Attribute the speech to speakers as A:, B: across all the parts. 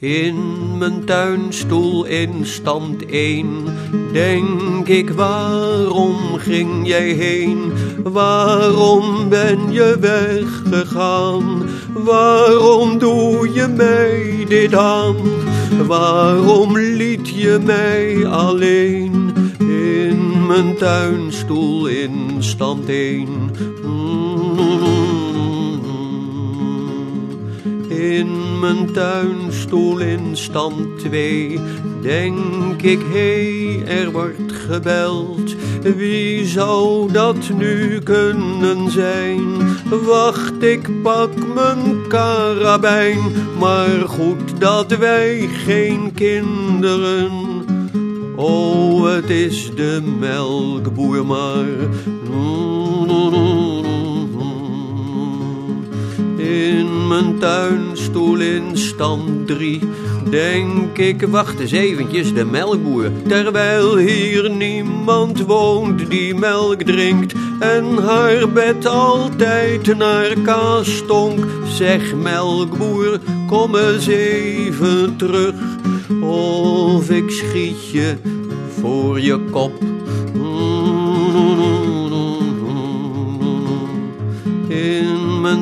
A: In mijn tuinstoel in stand 1 denk ik waarom ging jij heen? Waarom ben je weggegaan? Waarom doe je mij dit aan? Waarom liet je mij alleen in mijn tuinstoel in stand 1? In mijn tuinstoel in stand 2 denk ik, hé, er wordt gebeld. Wie zou dat nu kunnen zijn? Wacht, ik pak mijn karabijn, maar goed dat wij geen kinderen. Oh, het is de melkboer maar. In mijn tuinstoel in stand 3 denk ik, wacht eens eventjes, de melkboer. Terwijl hier niemand woont die melk drinkt en haar bed altijd naar kaas stonk. Zeg melkboer, kom eens even terug, of ik schiet je voor je kop.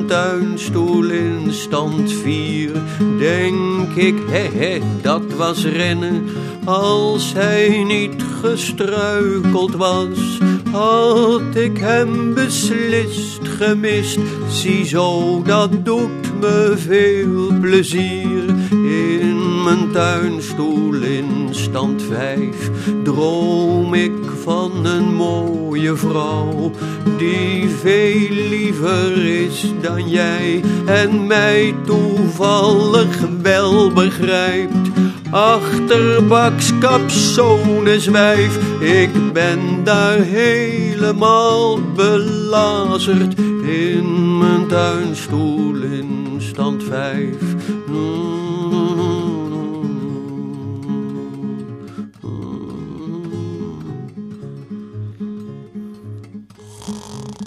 A: Tuinstoel in stand 4 denk ik, he he, dat was rennen. Als hij niet gestruikeld was, had ik hem beslist gemist. Ziezo, dat doet me veel plezier. In mijn tuinstoel in stand 5 droom ik van een mooie vrouw die veel liever is dan jij en mij toevallig wel begrijpt. Achterbaks wijf, ik ben daar helemaal belazerd in mijn tuinstoel in stand 5.